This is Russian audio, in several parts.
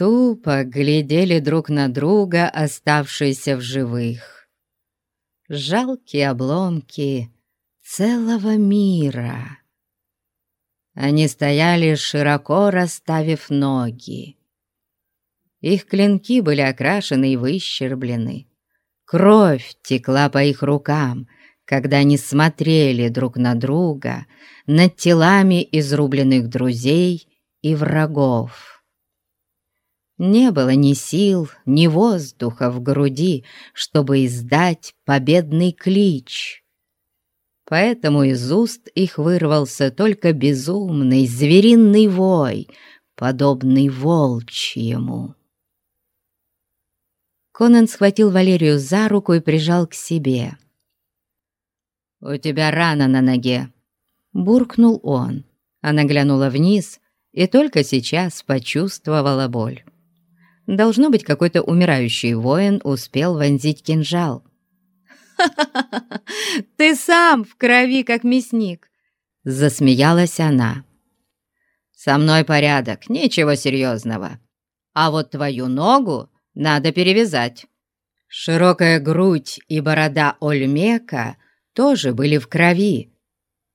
тупо глядели друг на друга, оставшиеся в живых. Жалкие обломки целого мира. Они стояли, широко расставив ноги. Их клинки были окрашены и выщерблены. Кровь текла по их рукам, когда они смотрели друг на друга над телами изрубленных друзей и врагов. Не было ни сил, ни воздуха в груди, чтобы издать победный клич. Поэтому из уст их вырвался только безумный звериный вой, подобный волчьему. Конан схватил Валерию за руку и прижал к себе. «У тебя рана на ноге», — буркнул он. Она глянула вниз и только сейчас почувствовала боль. Должно быть, какой-то умирающий воин успел вонзить кинжал. «Ха-ха-ха! Ты сам в крови, как мясник!» Засмеялась она. «Со мной порядок, ничего серьезного. А вот твою ногу надо перевязать». Широкая грудь и борода Ольмека тоже были в крови.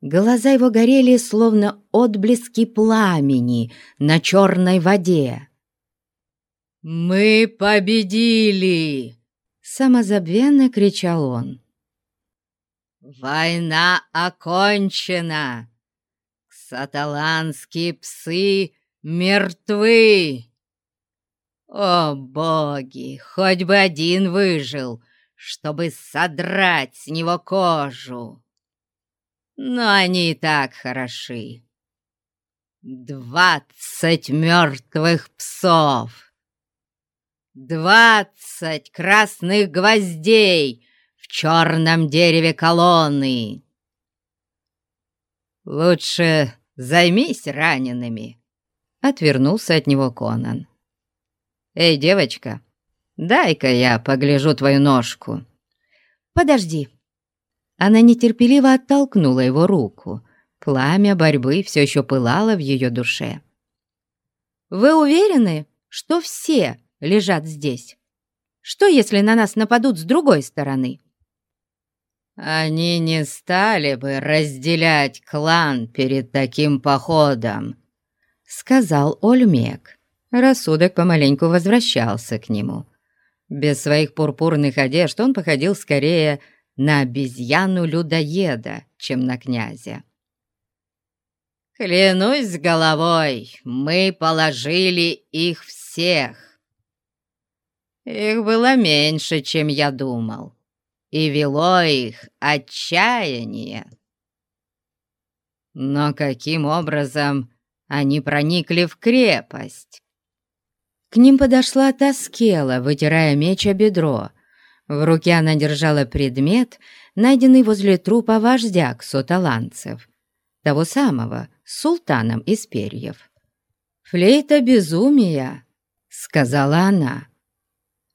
Глаза его горели, словно отблески пламени на черной воде. «Мы победили!» — самозабвенно кричал он. «Война окончена! Саталанские псы мертвы!» О, боги, хоть бы один выжил, чтобы содрать с него кожу. Но они и так хороши. Двадцать мертвых псов, двадцать красных гвоздей в черном дереве колонны. Лучше займись ранеными, — отвернулся от него Конан. «Эй, девочка, дай-ка я погляжу твою ножку». «Подожди». Она нетерпеливо оттолкнула его руку. Пламя борьбы все еще пылало в ее душе. «Вы уверены, что все лежат здесь? Что, если на нас нападут с другой стороны?» «Они не стали бы разделять клан перед таким походом», — сказал Ольмек. Рассудок помаленьку возвращался к нему. Без своих пурпурных одежд он походил скорее на обезьяну-людоеда, чем на князя. «Клянусь головой, мы положили их всех. Их было меньше, чем я думал, и вело их отчаяние. Но каким образом они проникли в крепость?» К ним подошла Таскела, вытирая меч о бедро. В руке она держала предмет, найденный возле трупа вождя ксоталанцев, того самого, с султаном из перьев. «Флейта безумия», — сказала она.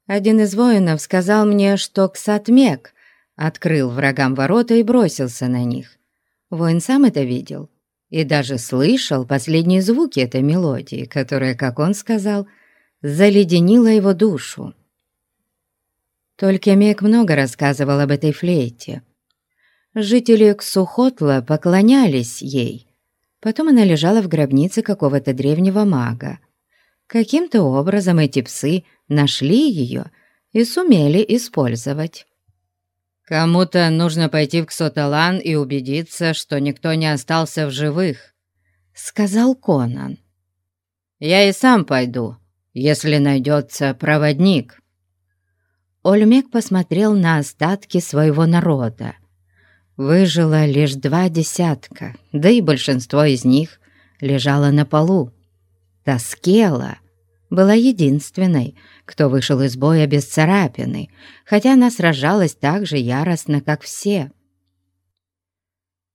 Один из воинов сказал мне, что Ксатмек открыл врагам ворота и бросился на них. Воин сам это видел и даже слышал последние звуки этой мелодии, которая, как он сказал, — заледенила его душу. Только Мек много рассказывал об этой флейте. Жители Ксухотла поклонялись ей. Потом она лежала в гробнице какого-то древнего мага. Каким-то образом эти псы нашли ее и сумели использовать. «Кому-то нужно пойти в Ксоталан и убедиться, что никто не остался в живых», — сказал Конан. «Я и сам пойду», если найдется проводник». Ольмек посмотрел на остатки своего народа. Выжило лишь два десятка, да и большинство из них лежало на полу. Таскела была единственной, кто вышел из боя без царапины, хотя она сражалась так же яростно, как все.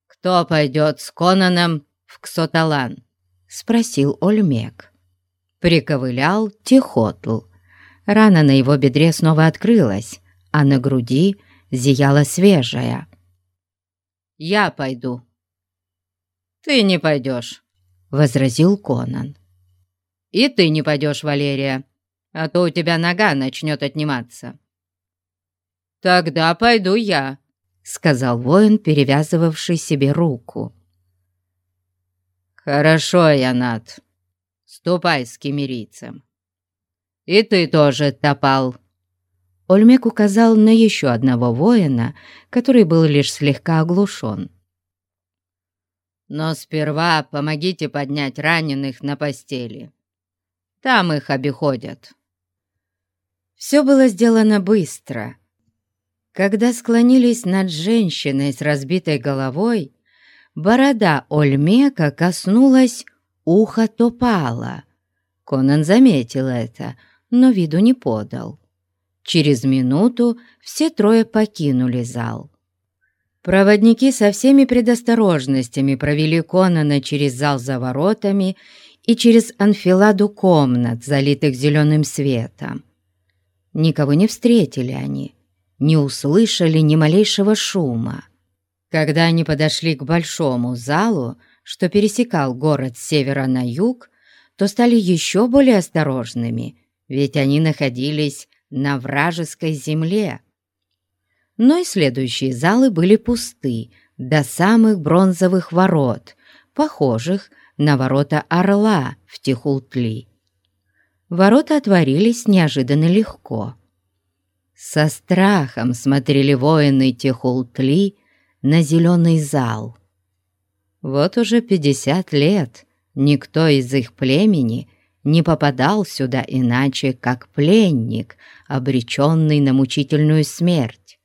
«Кто пойдет с Конаном в Ксоталан?» — спросил Ольмек приковылял Тихотл. Рана на его бедре снова открылась, а на груди зияла свежая. «Я пойду». «Ты не пойдешь», — возразил Конан. И ты не пойдешь, Валерия, а то у тебя нога начнет отниматься». «Тогда пойду я», — сказал воин, перевязывавший себе руку. «Хорошо, Янат, ступай с кемерийцем. И ты тоже, Топал». Ольмек указал на еще одного воина, который был лишь слегка оглушен. «Но сперва помогите поднять раненых на постели. Там их обиходят». Все было сделано быстро. Когда склонились над женщиной с разбитой головой, борода Ольмека коснулась уха Топала. Конан заметил это, но виду не подал. Через минуту все трое покинули зал. Проводники со всеми предосторожностями провели Конана через зал за воротами и через анфиладу комнат, залитых зеленым светом. Никого не встретили они, не услышали ни малейшего шума. Когда они подошли к большому залу, что пересекал город с севера на юг, то стали еще более осторожными, ведь они находились на вражеской земле. Но и следующие залы были пусты до самых бронзовых ворот, похожих на ворота орла в Тихултли. Ворота отворились неожиданно легко. Со страхом смотрели воины Техултли на зеленый зал. Вот уже пятьдесят лет никто из их племени не попадал сюда иначе, как пленник, обреченный на мучительную смерть.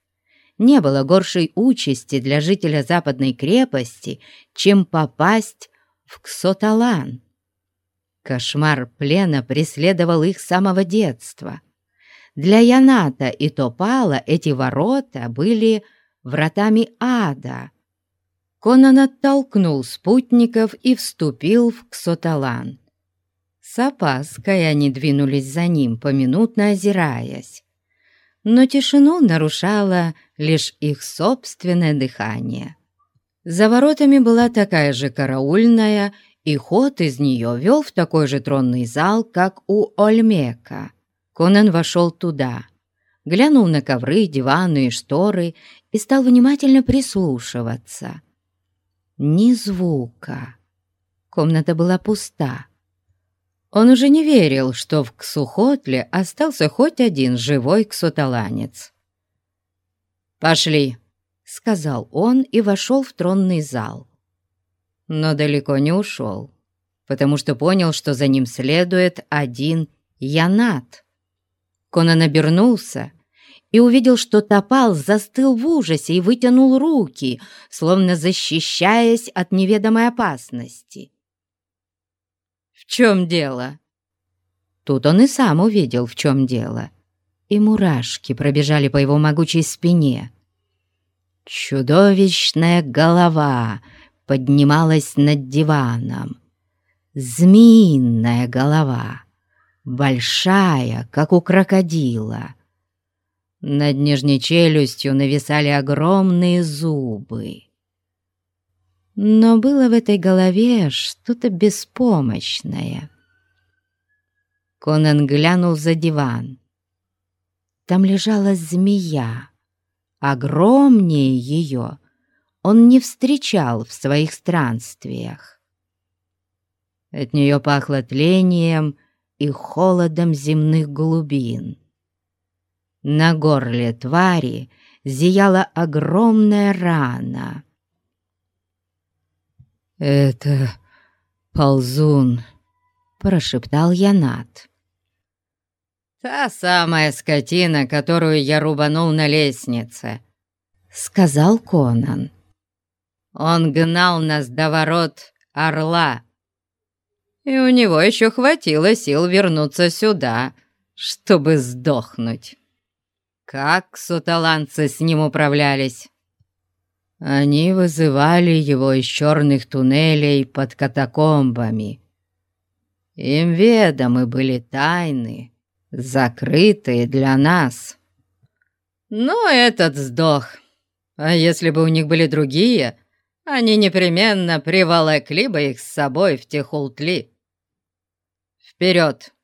Не было горшей участи для жителя западной крепости, чем попасть в Ксоталан. Кошмар плена преследовал их с самого детства. Для Яната и Топала эти ворота были вратами ада. Конан оттолкнул спутников и вступил в Ксоталан. С опаской они двинулись за ним, поминутно озираясь. Но тишину нарушало лишь их собственное дыхание. За воротами была такая же караульная и ход из нее вел в такой же тронный зал, как у Ольмека. Конан вошел туда, глянул на ковры, диваны и шторы и стал внимательно прислушиваться. Ни звука. Комната была пуста. Он уже не верил, что в Ксухотле остался хоть один живой ксуталанец. «Пошли», — сказал он и вошел в тронный зал но далеко не ушел, потому что понял, что за ним следует один Янат. Конан обернулся и увидел, что Топал застыл в ужасе и вытянул руки, словно защищаясь от неведомой опасности. «В чем дело?» Тут он и сам увидел, в чем дело, и мурашки пробежали по его могучей спине. Чудовищная голова — поднималась над диваном. Змеиная голова, большая, как у крокодила. Над нижней челюстью нависали огромные зубы. Но было в этой голове что-то беспомощное. Конан глянул за диван. Там лежала змея. Огромнее ее он не встречал в своих странствиях. От нее пахло тлением и холодом земных глубин. На горле твари зияла огромная рана. «Это ползун», — прошептал Янат. «Та самая скотина, которую я рубанул на лестнице», — сказал Конан. Он гнал нас до ворот орла. И у него еще хватило сил вернуться сюда, чтобы сдохнуть. Как суталанцы с ним управлялись? Они вызывали его из черных туннелей под катакомбами. Им ведомы были тайны, закрытые для нас. Но этот сдох. А если бы у них были другие, они непременно приволокли бы их с собой в Техултли. Вперед!